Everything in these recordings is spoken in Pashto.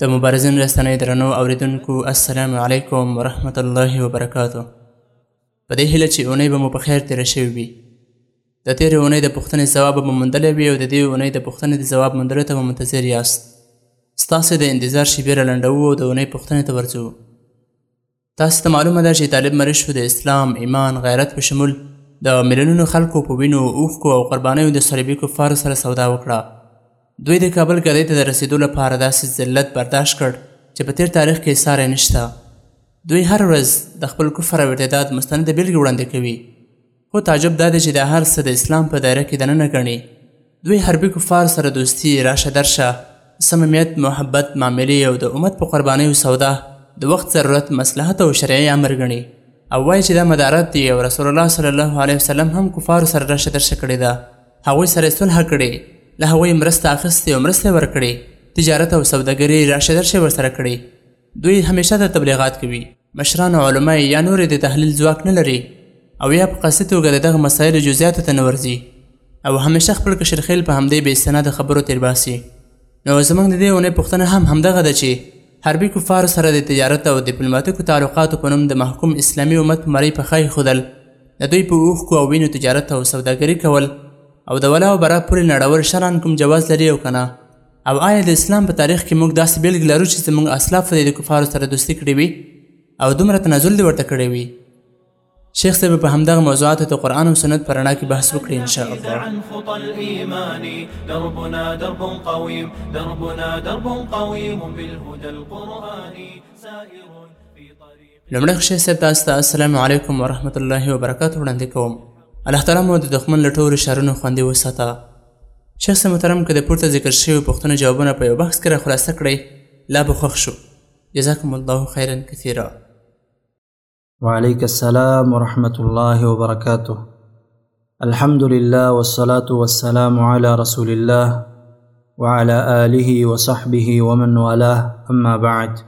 د مبارزین رسنۍ درنو اوریدونکو السلام علیکم ورحمت الله وبرکاتو په دې هیله چې اونۍ به مو په خیر تېره شوې وي د تېرې اونۍ د پوښتنې ځواب به مو موندلی وي او د دې اونۍ د پوښتنې د ځواب موندلو ته به منتظر یاست ستاسو د انتظار شیبې را لنډوو او د اونۍ پوښتنې ته ورځو تاسو ته معلومه ده چې طالب مرشو د اسلام ایمان غیرت په شمول د میلیونونو خلکو په وینو اوښکو او قربانیو د صلیبي کفارو سره سودا وکړه دوی د کابل ګدۍ ته د رسېدو لپاره داسې ذلت برداشت کړ چې په تیر تاریخ کې ساری نشته دوی هر ورځ د خپل کفر او ارتداد مستنده بېلګې وړاندې کوي خو تعجب دا دی چې دا هر څه د اسلام په دایره کې دننه ګڼي دوی حربي کفار سره دوستي راشه درشه صمیمیت محبت معاملې او د امت په قربانیو سودا د وخت ضرورت مصلحت او شرعي امر ګڼي او وایي چې دا مدارت دی او رسول الله صلی الله علیه وسلم هم کفارو سره راشه درشه کړې ده هغوی سره صلح کړې له هغوی مرسته اخیستې او مرسته ورکړې تجارت او سوداګري راشه درشه ورسره کړې دوی همیشه د تبلیغات کوي مشران او علما یا نورې د تحلیل ځواک نه لري او یا په قصدي توګه د دغه مسایلو جزیاتو ته نه ورځي او همیشه خپل کشرخیل په همدې بې استناده خبرو تېرباسي نو زموږ د دې اونۍ پوښتنه هم همدغه ده چې حربي کفارو سره د تجارت او دیپلوماتیکو تعلقاتو په نوم د محکوم اسلامي امت په مرۍ پښه ایښودل د دوی په اوښکو او وینو تجارت او سوداګري کول او د ولا او برا پولې نړول شرعا کوم جواز لري او که نه او آیا د اسلام په تاریخ کې موږ داسې بېلګې لرو چې زموږ اسلافو دې د کفارو سره دوستي کړې وي او دومره تنازل دې ورته کړی وي شیخ صاحب په همدغه موضوعاتو ته قرآن او سنت په رڼا کې بحث وکړي ان شاء الله عن خطى الإيمان دربنا درب قويم دربنا درب قويم بالهدى القرآني سائر في طريق لمړی خوشی صاحب تاسو ته السلام علیکم ورحمت الله وبرکاته وړاندې کوم الله تعالی مو د دښمن له ټولو شرونو خوندي وساته شخص محترم که د پورته ذکر شویو پوښتنو جوابونه په یو بحث کې راخلاصه کړئ لا به خوښ شو جزاکم الله خیرا کثیرا وعلیک السلام ورحمت الله وبرکاته الحمد لله والصلاة والسلام على رسول الله وعلى آله وصحبه ومن والاه أما بعد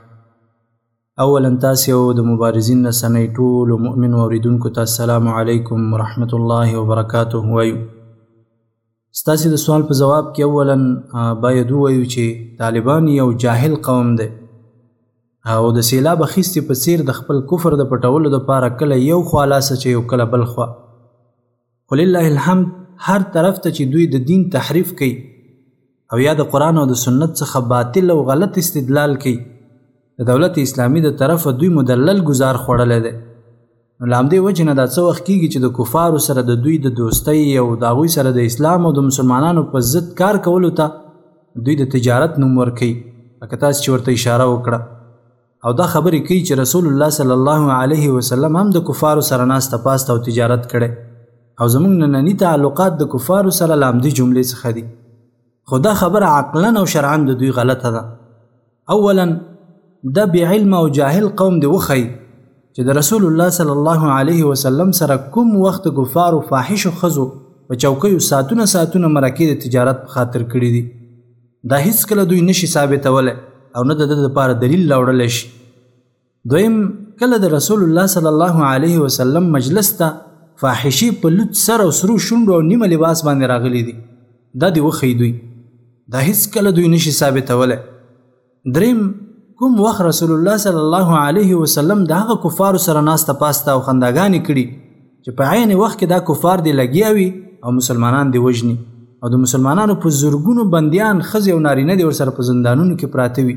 اولا تاسو او د مبارزین رسنۍ ټول مؤمن اوریدونکو ته السلام علیکم ورحمت الله وبرکاته وایو ستاسو د سوال په جواب کې اولا باید وایو چې طالبان یو جاهل قوم دی او د سیلاب اخیستې په څیر د خپل کفر د پټولو لپاره کله یو خوا لاس اچوي او کله بل خوا ولله الحمد هر طرف ته چې دوی د دین تحریف کوي او یا د قرآن او د سنت څخه باطل او غلط استدلال کوي د دولت اسلامی د طرفه دوی مدلل گزار خوړلی دی نو لامدې وجه نه دا څه وخت کیږي چې د کفارو سره د دوی د دوستۍ او د هغوی سره د اسلام او د مسلمانانو په ضد کار کولو ته دوی د تجارت نوم ورکوي لکه تاسو چې ورته اشاره وکړه او دا خبرې کوي چې رسول الله صلی الله علیه وسلم هم د کفارو سره ناسته پاسته او تجارت کړي او زمونږ ننني تعلقات د کفارو سره له همدې جملې څخه دي خو دا خبره عقلا او شرعا د دوی غلطه ده اولا دا بېعلمه او جاهل قوم دی وښیي چې د رسول الله صلی الله علیه وسلم سره کوم وخت کفارو فاحشو ښځو په چوکیو ساعتونه ساعتونه مرکې د تجارت په خاطر کړي دي دا هیڅ کله دوی نشي ثابتولی او نه د ده لپاره دلیل راوړلی شي دویم کله د رسول الله صلی الله علیه وسلم مجلس ته فاحشي په لوت سر او سرو شونډو او نیمه لباس باندې راغلي دي دا دی وخی دوی دا هیڅ کله دوی نشي ثابتولی دریم کوم وخت رسول الله صلی الله علیه وسلم د هغه کفارو سره ناسته پاسته او خنداګانې کړي چې په عین وخت کې دا کفار دی لګیا وي او مسلمانان دی وژني او د مسلمانانو په زورګونو بندیان خزي او نارینه دی ورسره په زندانونو کې پراته وي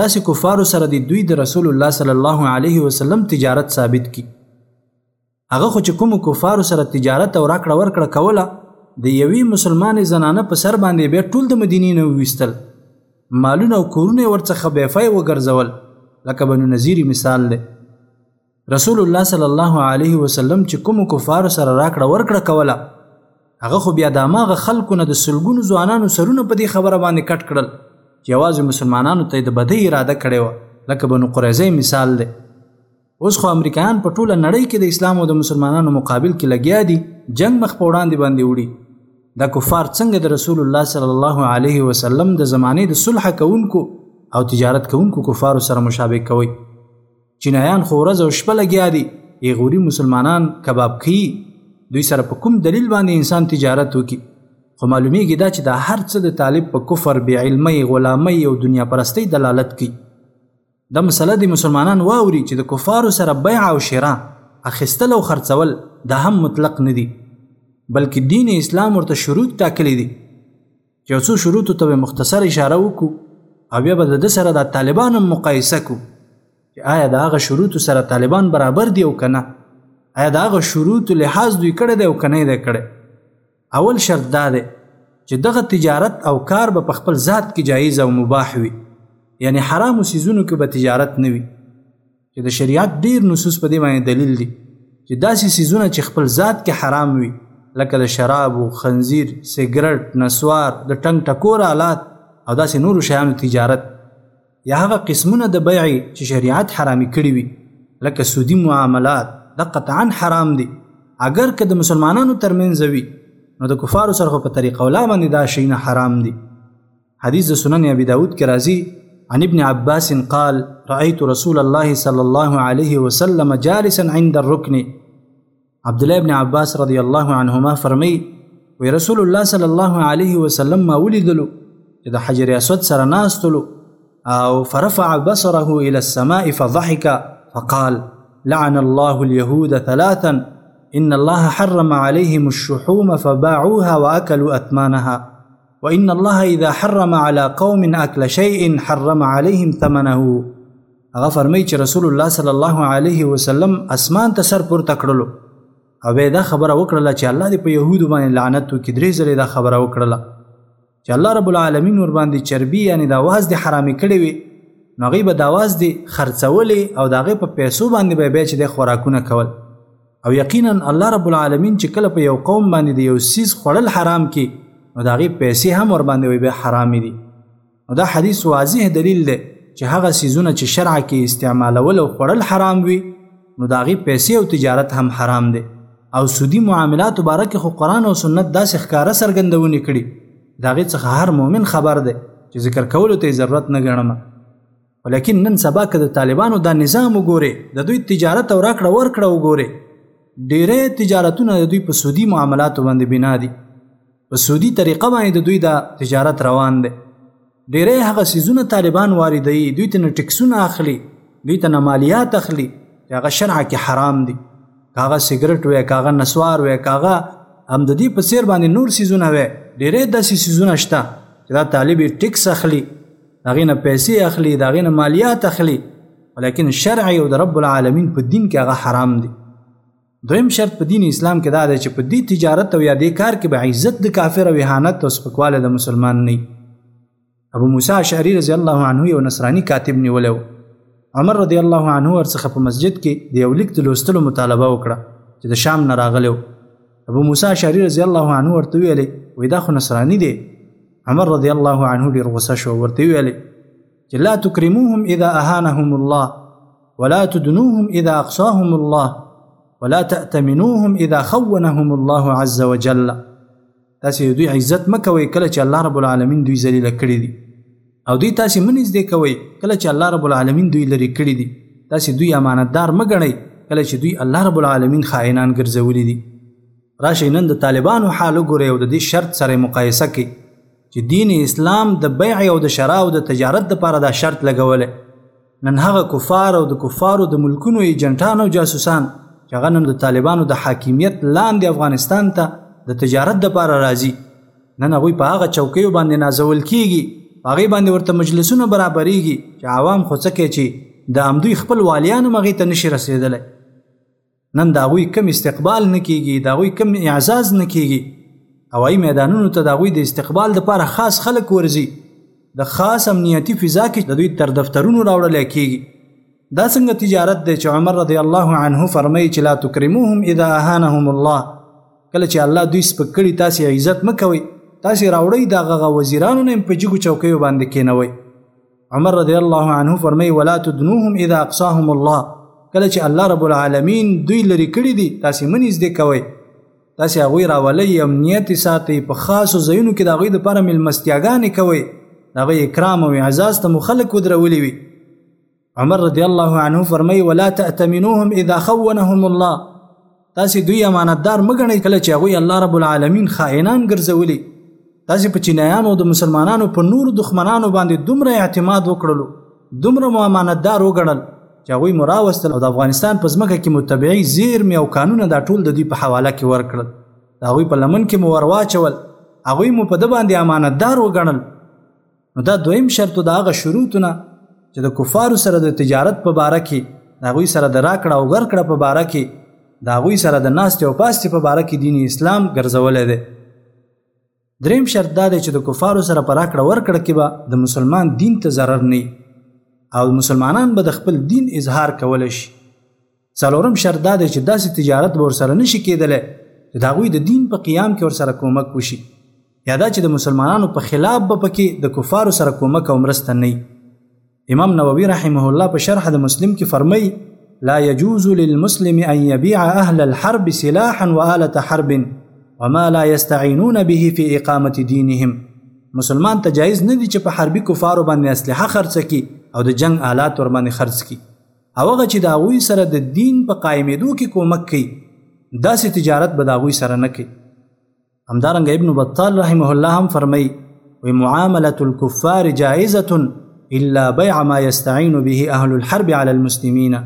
داسې کفارو سره دی دوی د رسول الله صلی الله علیه وسلم تجارت ثابت کی هغه خو چې کوم کفارو سره تجارت او راکړه ورکړه کوله د یوې مسلمانې زنانه په سر باندې بیا ټول د مدینې نه وویستل مالونه او کورونه ورڅخه بیفای وګرځول لکه بنو نظیری مثال دی رسول الله صلی الله علیه وسلم چې کوم کفار سره راکړه ورکړه کوله هغه خو بیا د ماغه خلکو نه د سلګونو ځوانانو سرونه په دې خبره باندې کټ کړل چې یوازې مسلمانانو ته د بدی اراده کړې وه لکه بنو قریظه مثال دی اوس خو امریکایان په ټوله نړۍ کې د اسلام او د مسلمانانو مقابل کې لګیا دي جنگ مخ په وړاندې باندې وړي دا کفار څنګه د رسول الله صلی الله علیه وسلم د زمانه د صلح کوونکو او تجارت کوونکو کفارو سره مشابه کوي چینایان خو ورځ او شپه لګیا دي ایغوري مسلمانان کباب کوي دوی سره په کوم دلیل باندې انسان تجارت وکړي خو معلومیږي دا چې دا هر څه د طالب په کفر بې علمۍ غلامۍ او دنیا پرستۍ دلالت کوي دا مسله د مسلمانان واوري چې د کفارو سره بیع او شرا اخیستل او خرڅول دا هم مطلق نه دي بلکې دین اسلام ورته شروط ټاکلي دي یو څو شروطو ته به مختصر اشاره وکړو او بیا به د ده سره د طالبان هم مقایسه کړو چې آیا د هغه شروطو سره طالبان برابر دی او که نه آیا د هغه شروطو لحاظ دوی کړی دی او که نه دی کړی اول شرط دا دی چې دغه تجارت او کار به په خپل ذات کې جایز او مباح وي یعنی حرامو سیزونو کې به تجارت نه وي چې د شریعت ډیر نصوص په دې باندې دلیل دي چې داسې سیزونه چې خپل ذات کې حرام وي لکه د شرابو خنزیر سیګرټ نسوار د ټنګ ټکور آلات او داسې نورو شیانو تجارت یا هغه قسمونه د بیع چې شریعت حرامي کړی وي لکه سودی معاملات د قطعا حرام دي اگر که د مسلمانانو ترمنځ وي نو د کفارو سره په طریقه ولا باندې دا شی نه حرام دي حدیث د سنن ابي داود کې راځي عن ابن عباس قال رأيت رسول الله صلى الله عليه وسلم جالسا عند الركن عبد الله بن عباس رضي الله عنهما فرمي وي رسول الله صلى الله عليه وسلم ما ولدلو إذا حجر اسود سرناستلو او فرفع بصره الى السماء فضحك فقال لعن الله اليهود ثلاثا إن الله حرم عليهم الشحوم فباعوها وأكلوا أثمانها وان الله اذا حرم على قوم اكل شيء حرم عليهم ثمنه هغه فرمایي چې رسول الله صلی الله علیه وسلم اسمان ته سر پورته کړلو او به دا خبره وکړه چې الله دې په يهودو باندې لعنت وکړي درې ځلې دا خبره وکړه چې الله رب العالمین ور باندې چربي یعنی دا واز دې حرام کړي وي نو غي به دا واز دې خرڅولې او داغه په پیسو باندې به به چې د خوراکونه کول او یقینا الله رب العالمین چې کله په یو قوم باندې د یو سیز خړل حرام کی نو دا غي پیسې هم ور باندې وي به حرام دي نو دا حدیث واضح دلیل دی چې هغه سیزونه چې شرع کې استعمالول او خړل حرام وي نو دا غي پیسې او تجارت هم حرام دي او سودی معاملات مبارک خو قران او سنت داسې ښکارا سرګندونه کړي دا غي څخه هر مؤمن خبر دی چې ذکر کولو ته ضرورت نه ګڼم ولیکن نن سبا که د طالبانو دا نظام وګوري د دوی تجارت او راکړه ورکړه وګوري ډیری تجارتونه د دوی په سودی معاملاتو باندې بنا دي په سودی طریقه باندې د دوی دا تجارت روان دی ډیری هغه سیزونه طالبان واردوي دوی ته ټیکسونه اخلي دوی ته مالیات اخلي هغه شرع کې حرام دي کاغه سیګریټ وې کاغه نسوار وې کاغه هم د دې په سیر باندې نور سیزونه وې ډیری داسې سیزونه شته چې دا طالب ټیکس اخلي هغه نه پیسې اخلي دا هغه نه مالیات اخلي ولیکن شرع او د رب العالمین په دین کې هغه حرام دی دویم شرط په دین اسلام کې دا دی چې په دې تجارت او یا دې کار کې به عزت د کافر او اهانت او سپکواله د مسلمان نه ابو موسی اشعری رضی الله عنه یو نصرانی کاتب نیولو عمر رضی الله عنه ورڅخه په مسجد کې د یو لیک د لوستلو مطالبه وکړه چې د شام نه راغلو ابو موسی اشعری رضی الله عنه ورته ویلې وې دا خو نصرانی دی عمر رضی الله عنه ډیر غوسه شو ورته ویلې چې لا تکرموهم اذا اهانهم الله ولا تدنوهم اذا اقصاهم الله ولا تأتمنوهم اذا خونهم الله عز وجل تاسو دوی عزت مکوئ کله چې الله رب العالمین دوی ذلیل کړی دي او دوی تاسو مونږ نږدې کوي کله چې الله رب العالمین دوی لري کړی دي تاسو دوی امانتدار مګنئ کله چې دوی الله رب العالمین خائنان ګرځولي دي راشي نن د طالبانو حال وګورئ او د دې شرط سره مقایسه کړئ چې دین اسلام د بیع او د شرا او د تجارت لپاره دا شرط لګولې نن هغه کفار او د کفارو د ملکونو ایجنټان او جاسوسان چې هغه نن د طالبانو د حاکمیت لاندې افغانستان ته د تجارت لپاره راځي نن هغوی په هغه چوکیو باندې نازول کیږي هغه باندې ورته مجلسونه برابرېږي چې عوام خو څه کوي چې د امدوی خپل والیان مغې ته نشي رسیدلی نن د هغوی کم استقبال نه کیږي د هغوی کم اعزاز نه کیږي هوایي میدانونو ته د هغوی د استقبال لپاره خاص خلک ورځي د خاص امنیتي فضا کې د دوی تر دفترونو راوړل کیږي دا څنګه تجارت دی چې عمر رضی الله عنه فرمایي چې لا تکرموهم اذا اهانهم الله کله چې الله دوی سپک کړي تاسو عزت مکوئ تاسو راوړئ دغه وزیرانو نه په جګو چوکیو باندې کینوئ عمر رضی الله عنه فرمای ولا تدنوهم اذا اقصاهم الله کله چې الله رب العالمین دوی لري کړی دي تاسو منځ دې کوي تاسو هغه راولي امنیت ساتي په خاصو ځایونو کې د هغه لپاره ملمستیاګانې کوي هغه اکرام او اعزاز ته مخالک ودرولې وي عمر رضی الله عنه فرمای ولا تأتمنوهم اذا خونهم الله تاسو دوی امانتدار مګنئ کله چې هغه الله رب العالمین خائنان ګرځولي تاسو په چینایانو د مسلمانانو په نور دښمنانو باندې دومره اعتماد وکړلو دومره مو امانتدار وګڼل چې هغه مراوستل او د افغانستان په ځمکه کې متبعي زیر می او قانون دا ټول د دوی په حواله کې ورکړل دا غوي په لمن کې مو ورواچول هغه مو په د باندې امانتدار وګڼل نو دا دویم شرط د هغه شروط نه چې د کفارو سره د تجارت په باره کې د هغوی سره د راکړه او ورکړه په باره کې د هغوی سره د ناستې او پاستې په باره کې دین اسلام ګرځولی دی دریم شرط دا دی چې د کفارو سره په راکړه ورکړه کې به د مسلمان دین ته ضرر نه او مسلمانان به د خپل دین اظهار کولی شي څلورم شرط دا دی چې داسې تجارت به ورسره نشي کېدلی چې د هغوی د دین په قیام کې ورسره کومک وشي یا دا چې د مسلمانانو په خلاف به پکې د کفارو سره کومک او مرسته نه امام نووي رحمه الله په شرح د مسلم کې فرمایي لا يجوز للمسلم أن يبيع أهل الحرب سلاحا وآلة حرب وما لا يستعينون به في إقامة دينهم مسلمان ته جایز نه دي چې په حربي کفارو باندې اسلحه خرڅ کړي او د جنگ آلات ور باندې خرڅ کړي او هغه چې د هغوی سره د دین په قایمېدو کې کومک کوي داسې تجارت به د هغوی سره نه کوي همدارنګه ابن بطال رحمه الله هم فرمایي وی معاملة الكفار جائزة الا بيع ما يستعين به اهل الحرب على المسلمين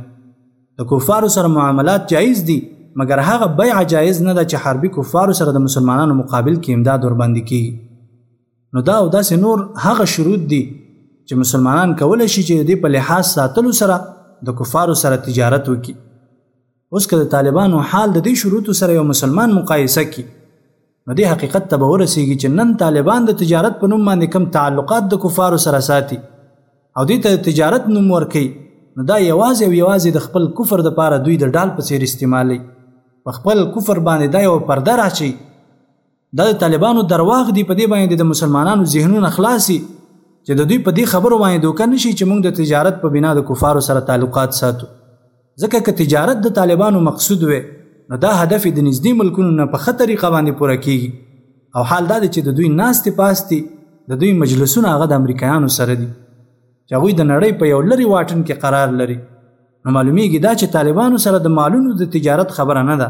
د کفارو سره معاملات جایز دي مګر هغه بیع جایز نه ده چې حربي کفارو سره د مسلمانانو مقابل کې امداد ورباندې کیږي نو دا او داسې نور هغه شروط دي چې مسلمانان کولی شي چې د دې په لحاظ ساتلو سره د کفارو سره تجارت وکړي اوس که د طالبانو حال د دې شروطو سره یو مسلمان مقایسه کړي نو دې حقیقت ته به ورسیږي چې نن طالبان د تجارت په نوم باندې کم تعلقات د کفارو سره ساتي او دې ته تجارت نوم ورکي نو دا یوازې او یوازې د خپل کفر د پاره دوی د ډال په څیر استعمالي په خپل کفر باندې دا یو پرده راچي دا د طالبانو درواغ دی په دې باندې د مسلمانانو ذهنونه خلاصي چې د دوی په دې خبرو باندې دوکه نشي چې موږ د تجارت په بنا د کفارو سره تعلقات ساتو ځکه که تجارت د طالبانو مقصود وي نو دا هدف د نږدې ملکونو نه په خه طریقه باندې پوره کیږي او حال دا چې د دوی ناستې پاستې د دوی مجلسونه هغه د امریکایانو سره دي چې هغوی د نړۍ په یو لري واټن کې قرار لري نو معلومیږي دا چې طالبانو سره د مالونو د تجارت خبره نه ده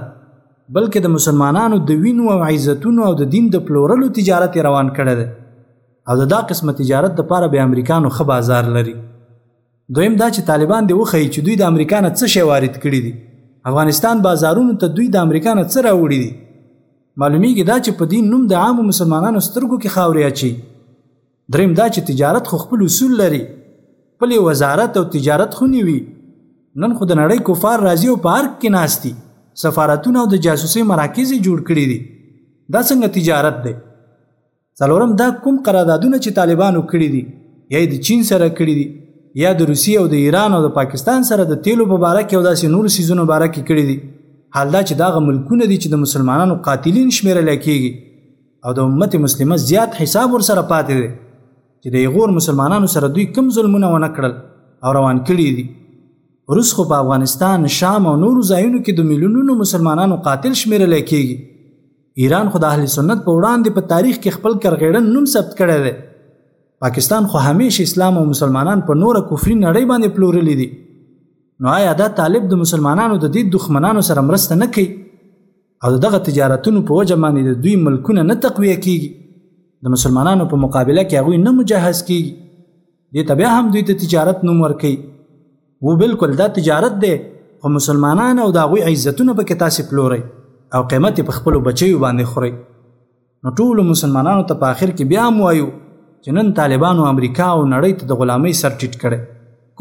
بلکې د مسلمانانو د وینو او عزتونو او د دین د پلورلو تجارت روان کړی دی او د دا قسمه تجارت د پاره به امریکانو ښه بازار لري دویم دا چې طالبان دی وخی چې دوی د امریکا نه څه شی وارد کړي دي افغانستان بازارونو ته دوی د امریکا نه څه راوړي دي معلومیږي دا چې په دین نوم د عامو مسلمانانو سترګو کې خاورې اچي دریم دا چې تجارت خو خپل اصول لري خپل وزارت او تجارت خونی وي نن خو د نړۍ کفار راځي او په ارګ کې ناشتي سفارتونه او د جاسوسي مراکز جوړ کړي دي دا څنګه تجارت دی څلورم دا کوم قراردادونه چې طالبانو کړی دي یا د چین سره کړی دي یا د روسیې او د ایران او د پاکستان سره د تیلو په باره کې او داسې نور سیزونو باره کې کړی دي حال دا چې داغه ملکونه دي چې د مسلمانانو قاتلین شمیرل کیږي او د امت مسلمه زیات حساب ور سره پاتې دی چې د یغور مسلمانانو سره دوی کم ظلمونه ونه کړل او روان کړي دي روس خو په افغانستان شام او نورو ځایونو کې د میلیونونو مسلمانانو قاتل شمیرل کېږي ایران خو د اهل سنت په وړاندې په تاریخ کې خپل کرغېړن نوم ثبت کړی دی پاکستان خو همیش اسلام او مسلمانان په نوره کفري نړۍ باندې پلورلي دي نو آیا دا طالب د مسلمانانو د دې دښمنانو سره مرسته نه کوي او د دغه تجارتونو په وجه باندې د دوی ملکونه نه تقویه کیږي د مسلمانانو په مقابله کې هغوی نه مجهز کیږي دې ته بیا هم دوی ته تجارت نوم ورکوي و بالکل دا تجارت دی خو مسلمانان او د هغوی عزتونه پکې تاسې پلورئ او قیمت په خپلو بچیو باندې خورئ نو ټولو مسلمانانو ته په آخر کې بیا هم وایو چې نن طالبانو امریکا او نړۍ ته د غلامۍ سر ټیټ کړی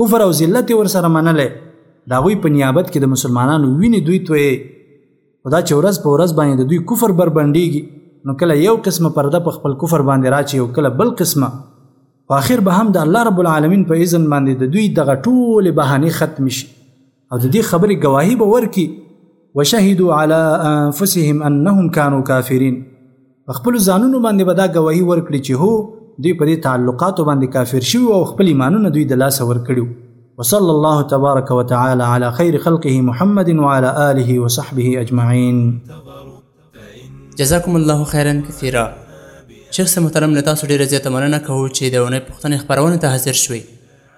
کفر او ذلت یې ورسره منلی د هغوی په نیابت کې د مسلمانانو وینې دوی تویې خو دا چې ورځ په ورځ باندې د دوی کفر بربنډېږي نو کله یو قسمه پرده په خپل کفر باندې راچي او کله بل قسمه په آخر به هم د الله رب العالمین په اذن باندې د دوی دغه ټولې بهانې ختم شي او د دې خبرې گواهی به ورکي وشهدوا على انفسهم انهم كانوا كافرين خپل ځانونو باندې به دا گواهی ورکړي چې هو دوی په دې تعلقاتو باندې کافر شوي او خپل ایمانونه دوی د لاسه ورکړي وصلى الله تبارك وتعالى على خير خلقه محمد وعلى آله وصحبه أجمعين جزاكم الله خيرا كثيرا شخص محترم له تاسو ډیره زیاته مننه کوو چې د ونې پښتنې خبرونه ته حاضر شوي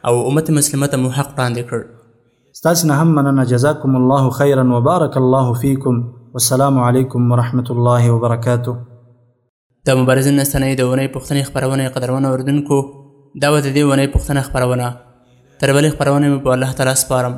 او امت مسلمه ته مو حق وړاندې کړ ستاسو نه هم مننه جزاکم الله خیرا وبارک الله فیکم والسلام علیکم ورحمت الله وبرکاته د مبارزین نستنۍ د ونې پښتنې خبرونه قدرونه اوردونکو دا و د دې ونې پښتنه خبرونه تر بلې خبرونه مې په الله تعالی سپارم